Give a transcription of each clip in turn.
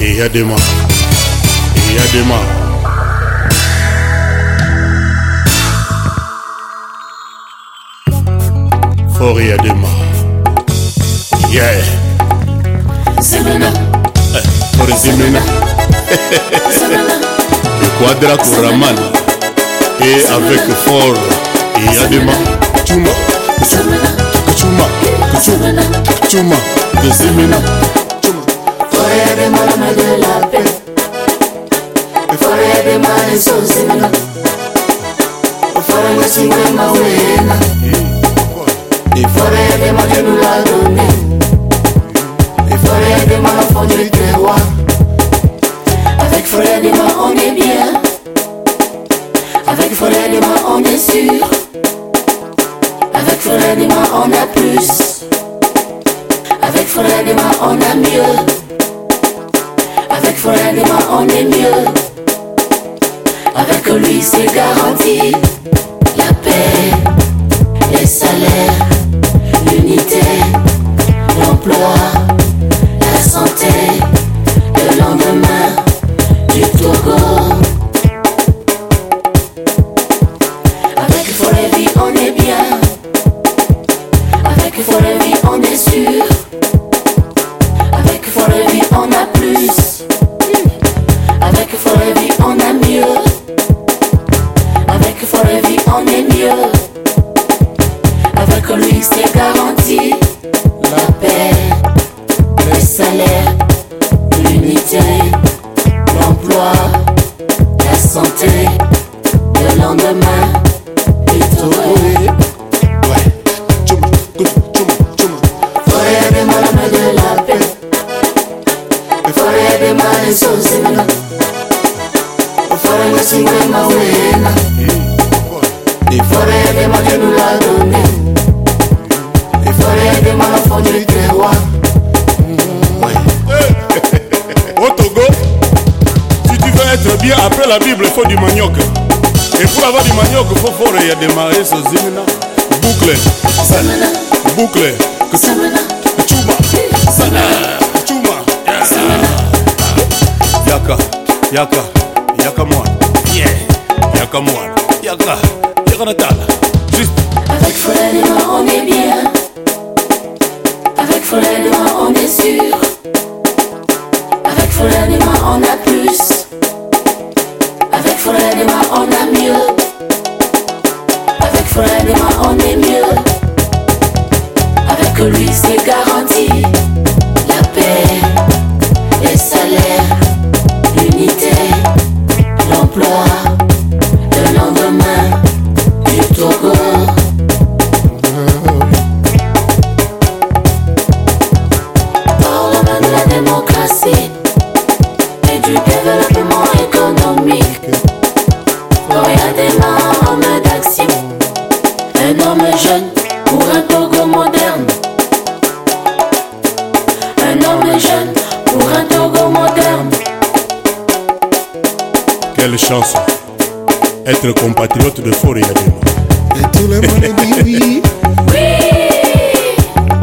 il y a demain. Il y a demain. Fort y a demain. Yeah. Zemena, Fort Zimena. Zemena, Le quadra Kouraman. Et avec Fort y a demain. Tchuma. Zemena, Tchuma. Zemena. Tchuma. De Zimena. Forêt des malades de la paix. Forêt des malades so Zemena. Forêt de Singema Wena. Forêt des malades nous l'a donné. Forêt des malades font du terroir. Avec Forêt des malades on est bien. Avec Forêt des malades on est sûr. Avec Forêt des malades on a plus. Avec Forêt des malades on a mieux. On est mieux. Avec lui c'est garanti. La paix, les salaires, l'unité, l'emploi, la santé, le lendemain du Togo. Avec Forêt Vie on est bien. Avec Forêt Vie on est sûr. Salaire, l'unité, l'emploi, la santé, le lendemain du Togo. Ouais. Tchuma. Tchuma. Tchuma. Forêt des malades de la paix. Bien après la Bible, il faut du manioc. Et pour avoir du manioc, il faut fort a démarré ce zimina. Boucle, Samena, boucle, Samena, chuma, sana, chuma. Yaka, yaka, yaka moi. Yeah, yaka moi. Yaka, yaka. Juste, Avec malades on est bien. Avec malades on est sûr. Avec malades on a plus. Lui c'est garanti. La paix, les salaires, l'unité, l'emploi, le lendemain du Togo. Parlement de la démocratie et du développement économique. Quand il y a des hommes d'action, un homme jeune quelle chance. Être compatriote de Fort Yadema. Et tout le monde dit oui, Oui,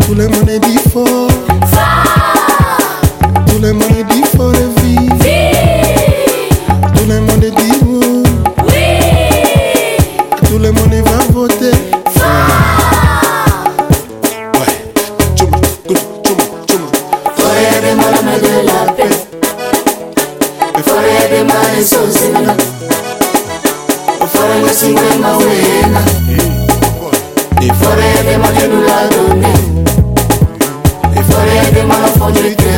tout le monde dit fort. Tout le monde dit fort et vie. Tout le monde dit oui. Tout le monde va voter. Ouais. Chuma, chuma, chuma. forêt des malades de la alizozena ufaranga siwema wena ifarede makenulagone ifarede malafonjeke